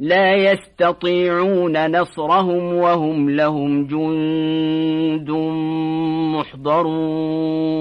لا يستطيعون نصرهم وهم لهم جند محضرون.